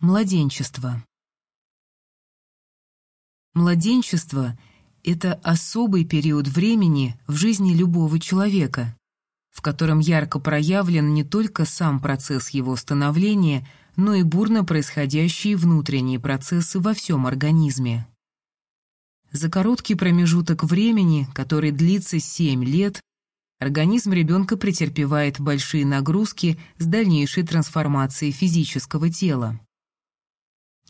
Младенчество. Младенчество – это особый период времени в жизни любого человека, в котором ярко проявлен не только сам процесс его становления, но и бурно происходящие внутренние процессы во всем организме. За короткий промежуток времени, который длится 7 лет, организм ребенка претерпевает большие нагрузки с дальнейшей трансформацией физического тела.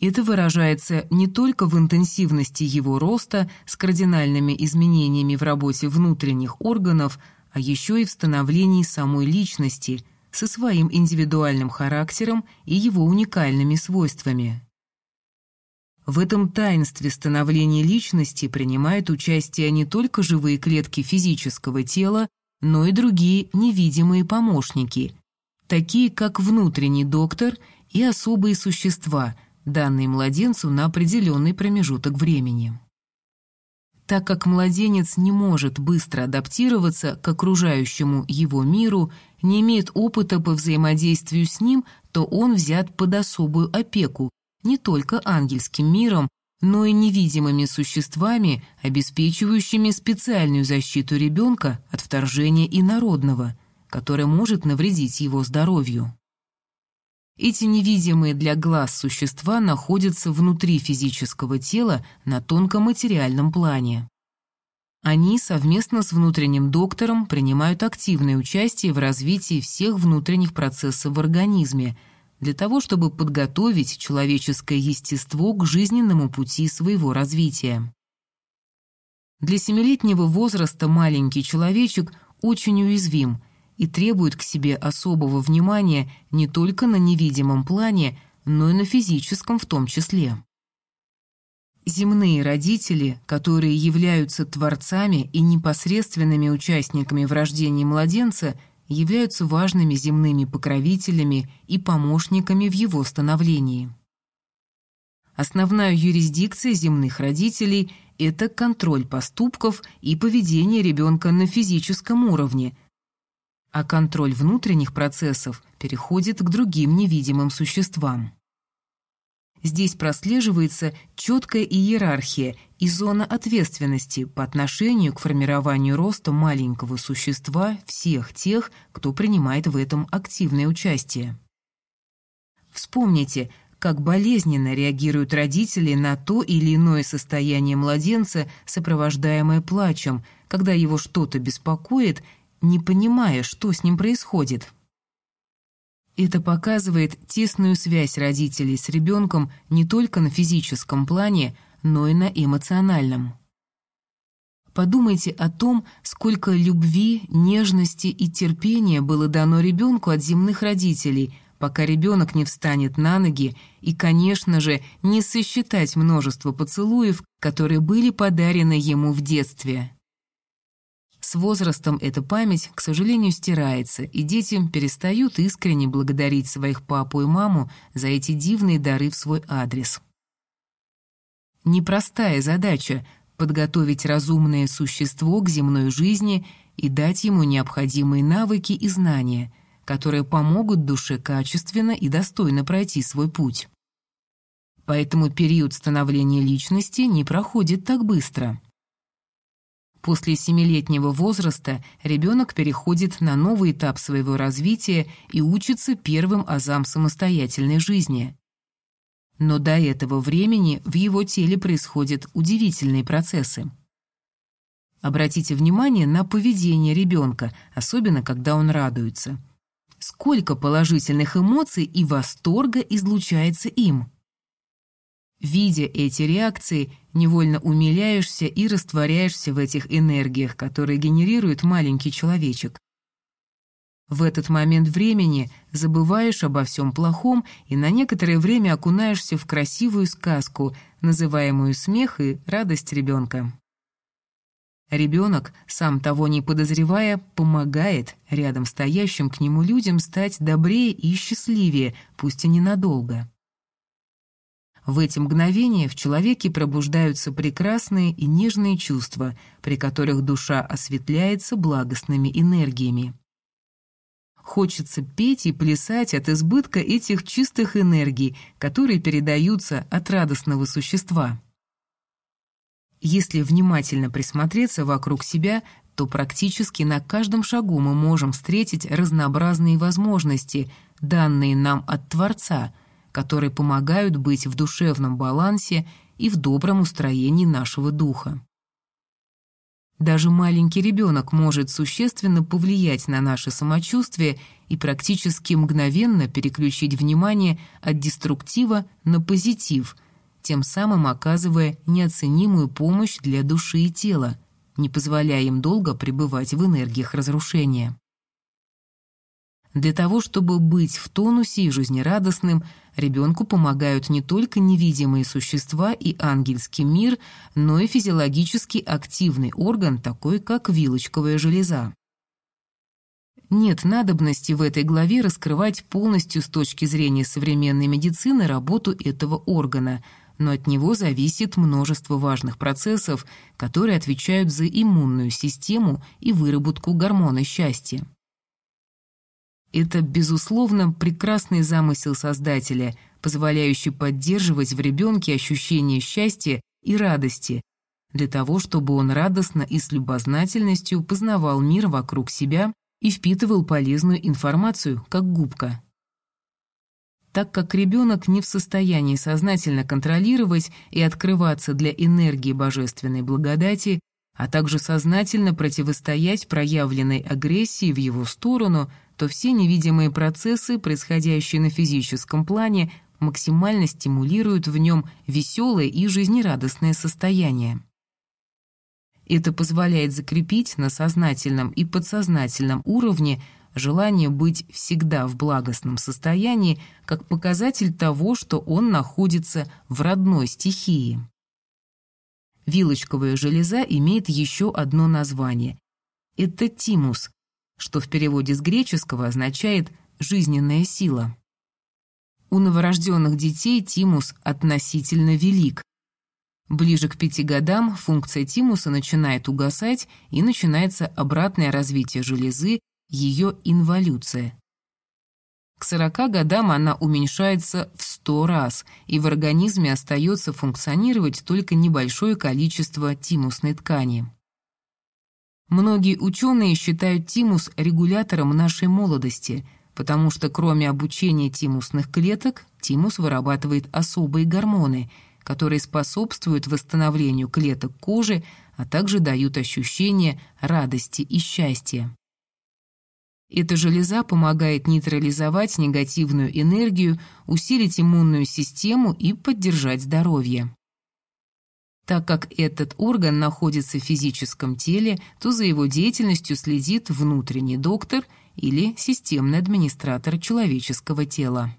Это выражается не только в интенсивности его роста с кардинальными изменениями в работе внутренних органов, а еще и в становлении самой личности со своим индивидуальным характером и его уникальными свойствами. В этом таинстве становления личности принимают участие не только живые клетки физического тела, но и другие невидимые помощники, такие как внутренний доктор и особые существа – данные младенцу на определенный промежуток времени. Так как младенец не может быстро адаптироваться к окружающему его миру, не имеет опыта по взаимодействию с ним, то он взят под особую опеку не только ангельским миром, но и невидимыми существами, обеспечивающими специальную защиту ребенка от вторжения инородного, которое может навредить его здоровью. Эти невидимые для глаз существа находятся внутри физического тела на тонком материальном плане. Они совместно с внутренним доктором принимают активное участие в развитии всех внутренних процессов в организме для того, чтобы подготовить человеческое естество к жизненному пути своего развития. Для семилетнего возраста маленький человечек очень уязвим – и требует к себе особого внимания не только на невидимом плане, но и на физическом в том числе. Земные родители, которые являются творцами и непосредственными участниками в рождении младенца, являются важными земными покровителями и помощниками в его становлении. Основная юрисдикция земных родителей – это контроль поступков и поведения ребенка на физическом уровне – а контроль внутренних процессов переходит к другим невидимым существам. Здесь прослеживается четкая иерархия и зона ответственности по отношению к формированию роста маленького существа всех тех, кто принимает в этом активное участие. Вспомните, как болезненно реагируют родители на то или иное состояние младенца, сопровождаемое плачем, когда его что-то беспокоит не понимая, что с ним происходит. Это показывает тесную связь родителей с ребенком не только на физическом плане, но и на эмоциональном. Подумайте о том, сколько любви, нежности и терпения было дано ребенку от земных родителей, пока ребенок не встанет на ноги, и, конечно же, не сосчитать множество поцелуев, которые были подарены ему в детстве. С возрастом эта память, к сожалению, стирается, и дети перестают искренне благодарить своих папу и маму за эти дивные дары в свой адрес. Непростая задача — подготовить разумное существо к земной жизни и дать ему необходимые навыки и знания, которые помогут душе качественно и достойно пройти свой путь. Поэтому период становления личности не проходит так быстро — После семилетнего возраста ребенок переходит на новый этап своего развития и учится первым азам самостоятельной жизни. Но до этого времени в его теле происходят удивительные процессы. Обратите внимание на поведение ребенка, особенно когда он радуется. Сколько положительных эмоций и восторга излучается им. Видя эти реакции, невольно умиляешься и растворяешься в этих энергиях, которые генерирует маленький человечек. В этот момент времени забываешь обо всем плохом и на некоторое время окунаешься в красивую сказку, называемую «Смех и радость ребенка». Ребенок, сам того не подозревая, помогает рядом стоящим к нему людям стать добрее и счастливее, пусть и ненадолго. В эти мгновения в человеке пробуждаются прекрасные и нежные чувства, при которых душа осветляется благостными энергиями. Хочется петь и плясать от избытка этих чистых энергий, которые передаются от радостного существа. Если внимательно присмотреться вокруг себя, то практически на каждом шагу мы можем встретить разнообразные возможности, данные нам от Творца, которые помогают быть в душевном балансе и в добром устроении нашего духа. Даже маленький ребенок может существенно повлиять на наше самочувствие и практически мгновенно переключить внимание от деструктива на позитив, тем самым оказывая неоценимую помощь для души и тела, не позволяя им долго пребывать в энергиях разрушения. Для того, чтобы быть в тонусе и жизнерадостным, ребенку помогают не только невидимые существа и ангельский мир, но и физиологически активный орган, такой как вилочковая железа. Нет надобности в этой главе раскрывать полностью с точки зрения современной медицины работу этого органа, но от него зависит множество важных процессов, которые отвечают за иммунную систему и выработку гормона счастья. Это, безусловно, прекрасный замысел Создателя, позволяющий поддерживать в ребенке ощущение счастья и радости, для того, чтобы он радостно и с любознательностью познавал мир вокруг себя и впитывал полезную информацию, как губка. Так как ребенок не в состоянии сознательно контролировать и открываться для энергии божественной благодати, а также сознательно противостоять проявленной агрессии в его сторону – то все невидимые процессы, происходящие на физическом плане, максимально стимулируют в нем веселое и жизнерадостное состояние. Это позволяет закрепить на сознательном и подсознательном уровне желание быть всегда в благостном состоянии как показатель того, что он находится в родной стихии. Вилочковая железа имеет еще одно название. Это тимус, что в переводе с греческого означает «жизненная сила». У новорожденных детей тимус относительно велик. Ближе к пяти годам функция тимуса начинает угасать и начинается обратное развитие железы, ее инволюция. К 40 годам она уменьшается в 100 раз, и в организме остается функционировать только небольшое количество тимусной ткани. Многие ученые считают тимус регулятором нашей молодости, потому что кроме обучения тимусных клеток, тимус вырабатывает особые гормоны, которые способствуют восстановлению клеток кожи, а также дают ощущение радости и счастья. Эта железа помогает нейтрализовать негативную энергию, усилить иммунную систему и поддержать здоровье. Так как этот орган находится в физическом теле, то за его деятельностью следит внутренний доктор или системный администратор человеческого тела.